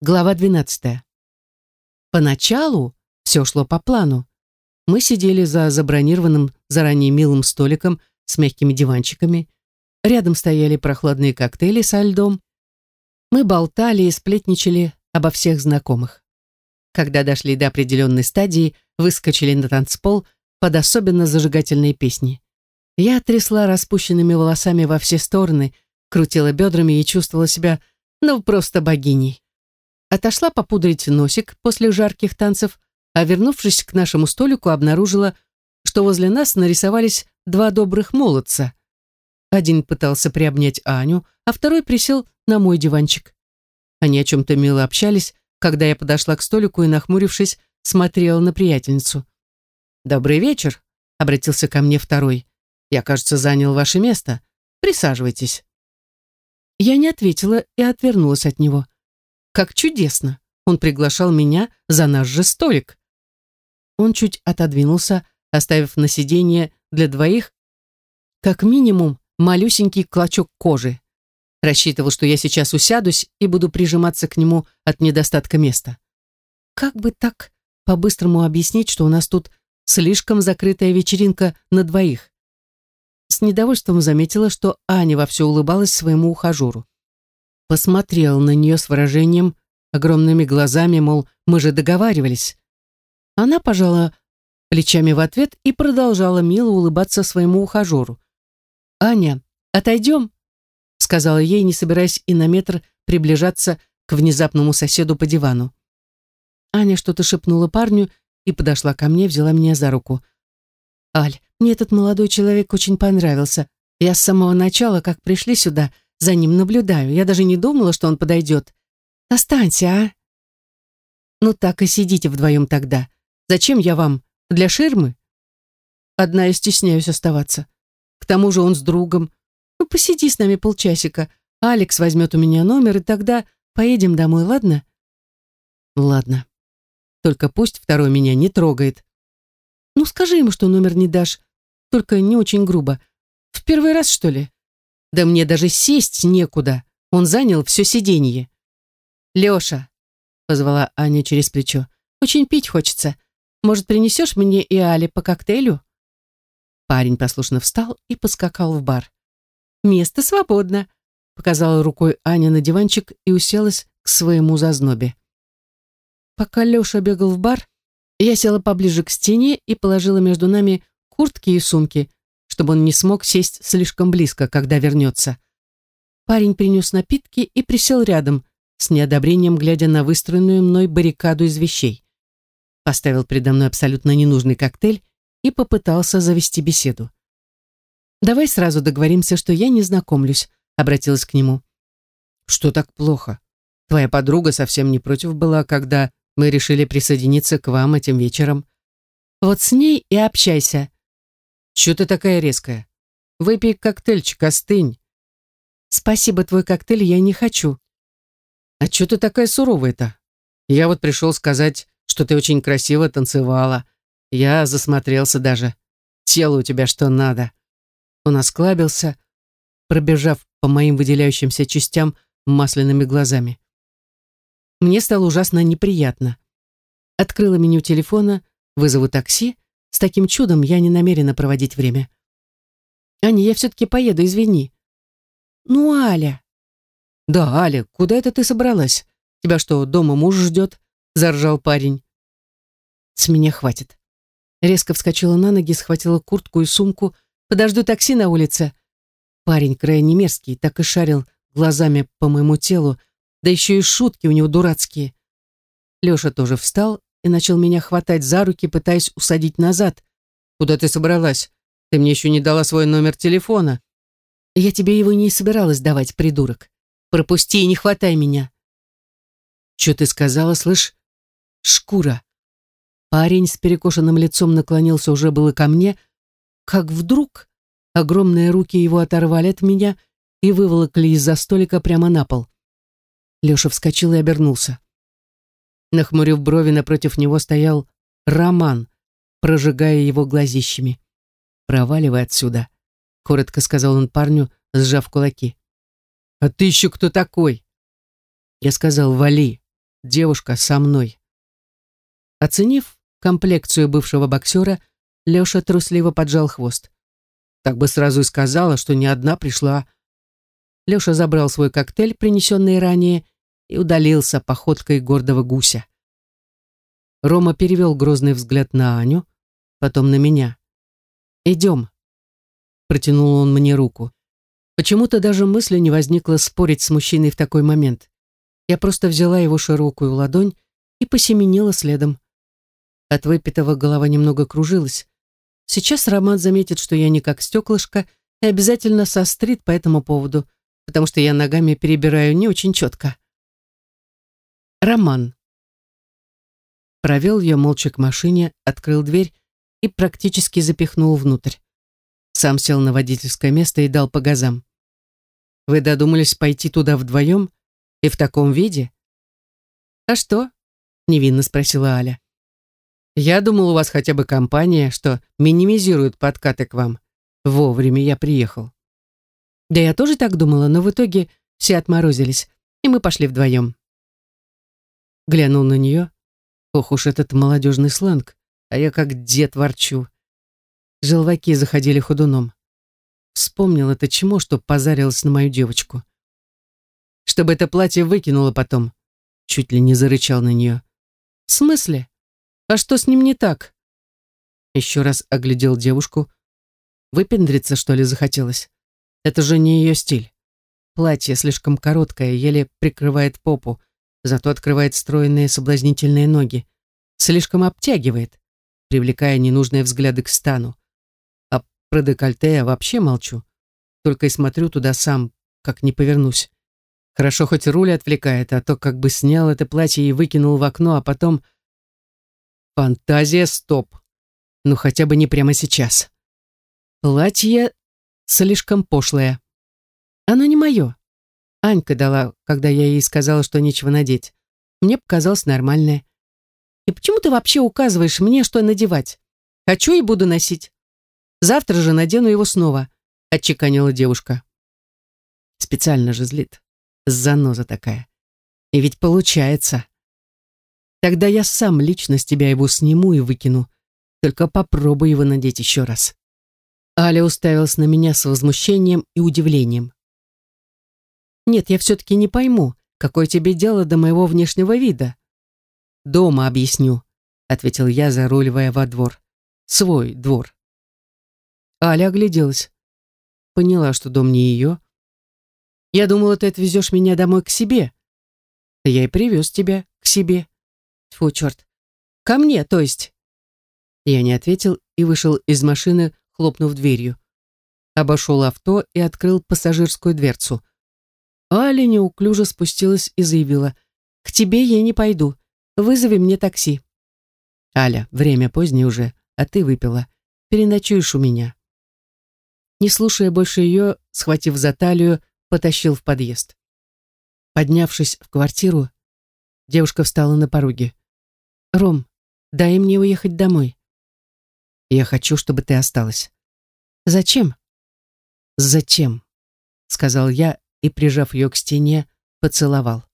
Глава 12. Поначалу все шло по плану. Мы сидели за забронированным заранее милым столиком с мягкими диванчиками. Рядом стояли прохладные коктейли со льдом. Мы болтали и сплетничали обо всех знакомых. Когда дошли до определенной стадии, выскочили на танцпол под особенно зажигательные песни. Я трясла распущенными волосами во все стороны, крутила бедрами и чувствовала себя, ну, просто богиней. Отошла попудрить носик после жарких танцев, а вернувшись к нашему столику, обнаружила, что возле нас нарисовались два добрых молодца. Один пытался приобнять Аню, а второй присел на мой диванчик. Они о чем-то мило общались, когда я подошла к столику и, нахмурившись, смотрела на приятельницу. «Добрый вечер», — обратился ко мне второй. «Я, кажется, занял ваше место. Присаживайтесь». Я не ответила и отвернулась от него. Как чудесно! Он приглашал меня за наш же столик. Он чуть отодвинулся, оставив на сиденье для двоих как минимум малюсенький клочок кожи. Рассчитывал, что я сейчас усядусь и буду прижиматься к нему от недостатка места. Как бы так по-быстрому объяснить, что у нас тут слишком закрытая вечеринка на двоих? С недовольством заметила, что Аня вовсю улыбалась своему ухажеру посмотрел на нее с выражением, огромными глазами, мол, мы же договаривались. Она пожала плечами в ответ и продолжала мило улыбаться своему ухажеру. «Аня, отойдем?» сказала ей, не собираясь и на метр приближаться к внезапному соседу по дивану. Аня что-то шепнула парню и подошла ко мне, взяла меня за руку. «Аль, мне этот молодой человек очень понравился. Я с самого начала, как пришли сюда, — за ним наблюдаю. Я даже не думала, что он подойдет. Останься, а? Ну так и сидите вдвоем тогда. Зачем я вам? Для ширмы? Одна я стесняюсь оставаться. К тому же он с другом. Ну, посиди с нами полчасика. Алекс возьмет у меня номер, и тогда поедем домой, ладно? Ладно. Только пусть второй меня не трогает. Ну, скажи ему, что номер не дашь. Только не очень грубо. В первый раз, что ли? Да мне даже сесть некуда. Он занял все сиденье. «Леша», — позвала Аня через плечо, — «очень пить хочется. Может, принесешь мне и Але по коктейлю?» Парень послушно встал и поскакал в бар. «Место свободно», — показала рукой Аня на диванчик и уселась к своему зазнобе. Пока Леша бегал в бар, я села поближе к стене и положила между нами куртки и сумки, чтобы он не смог сесть слишком близко, когда вернется. Парень принес напитки и присел рядом, с неодобрением глядя на выстроенную мной баррикаду из вещей. Поставил передо мной абсолютно ненужный коктейль и попытался завести беседу. «Давай сразу договоримся, что я не знакомлюсь», — обратилась к нему. «Что так плохо? Твоя подруга совсем не против была, когда мы решили присоединиться к вам этим вечером. Вот с ней и общайся», Чего ты такая резкая? Выпей коктейльчик, остынь. Спасибо, твой коктейль я не хочу. А чё ты такая суровая-то? Я вот пришел сказать, что ты очень красиво танцевала. Я засмотрелся даже. Тело у тебя что надо. Он осклабился, пробежав по моим выделяющимся частям масляными глазами. Мне стало ужасно неприятно. Открыла меню телефона, вызову такси, с таким чудом я не намерена проводить время. Аня, я все-таки поеду, извини. Ну, Аля. Да, Аля, куда это ты собралась? Тебя что, дома муж ждет? Заржал парень. С меня хватит. Резко вскочила на ноги, схватила куртку и сумку. Подожду такси на улице. Парень крайне мерзкий, так и шарил глазами по моему телу, да еще и шутки у него дурацкие. Леша тоже встал и начал меня хватать за руки, пытаясь усадить назад. «Куда ты собралась? Ты мне еще не дала свой номер телефона». «Я тебе его не собиралась давать, придурок. Пропусти и не хватай меня». «Че ты сказала, слышь? Шкура». Парень с перекошенным лицом наклонился уже было ко мне, как вдруг огромные руки его оторвали от меня и выволокли из-за столика прямо на пол. Леша вскочил и обернулся. Нахмурив брови, напротив него стоял Роман, прожигая его глазищами. «Проваливай отсюда», — коротко сказал он парню, сжав кулаки. «А ты еще кто такой?» Я сказал «Вали». девушка со мной. Оценив комплекцию бывшего боксера, Леша трусливо поджал хвост. Так бы сразу и сказала, что не одна пришла. Леша забрал свой коктейль, принесенный ранее, и удалился походкой гордого гуся. Рома перевел грозный взгляд на Аню, потом на меня. «Идем», — протянул он мне руку. Почему-то даже мысли не возникло спорить с мужчиной в такой момент. Я просто взяла его широкую ладонь и посеменила следом. От выпитого голова немного кружилась. Сейчас Роман заметит, что я не как стеклышко, и обязательно сострит по этому поводу, потому что я ногами перебираю не очень четко. Роман. Провел ее молча к машине, открыл дверь и практически запихнул внутрь. Сам сел на водительское место и дал по газам. «Вы додумались пойти туда вдвоем? И в таком виде?» «А что?» — невинно спросила Аля. «Я думал, у вас хотя бы компания, что минимизирует подкаты к вам. Вовремя я приехал». «Да я тоже так думала, но в итоге все отморозились, и мы пошли вдвоем». Глянул на нее. Ох уж этот молодежный сленг, а я как дед ворчу. Желваки заходили ходуном. Вспомнил это чмо, что позарилось на мою девочку. Чтобы это платье выкинуло потом. Чуть ли не зарычал на нее. В смысле? А что с ним не так? Еще раз оглядел девушку. Выпендриться, что ли, захотелось? Это же не ее стиль. Платье слишком короткое, еле прикрывает попу, зато открывает стройные соблазнительные ноги. Слишком обтягивает, привлекая ненужные взгляды к стану. А про декольте я вообще молчу. Только и смотрю туда сам, как не повернусь. Хорошо, хоть руль отвлекает, а то как бы снял это платье и выкинул в окно, а потом... Фантазия, стоп. Ну хотя бы не прямо сейчас. Платье слишком пошлое. Оно не мое. Анька дала, когда я ей сказала, что нечего надеть. Мне показалось нормальное. И почему ты вообще указываешь мне, что надевать? Хочу и буду носить. Завтра же надену его снова, отчеканила девушка. Специально же злит. Заноза такая. И ведь получается. Тогда я сам лично с тебя его сниму и выкину. Только попробуй его надеть еще раз. Аля уставилась на меня с возмущением и удивлением. Нет, я все-таки не пойму, какое тебе дело до моего внешнего вида. Дома объясню, ответил я, заруливая во двор. Свой двор. Аля огляделась. Поняла, что дом не ее. Я думала, ты отвезешь меня домой к себе. Я и привез тебя к себе. Фу, черт. Ко мне, то есть. Я не ответил и вышел из машины, хлопнув дверью. Обошел авто и открыл пассажирскую дверцу. Аля неуклюже спустилась и заявила, «К тебе я не пойду. Вызови мне такси». «Аля, время позднее уже, а ты выпила. Переночуешь у меня». Не слушая больше ее, схватив за талию, потащил в подъезд. Поднявшись в квартиру, девушка встала на пороге. «Ром, дай мне уехать домой». «Я хочу, чтобы ты осталась». «Зачем?» «Зачем?» — сказал я и, прижав ее к стене, поцеловал.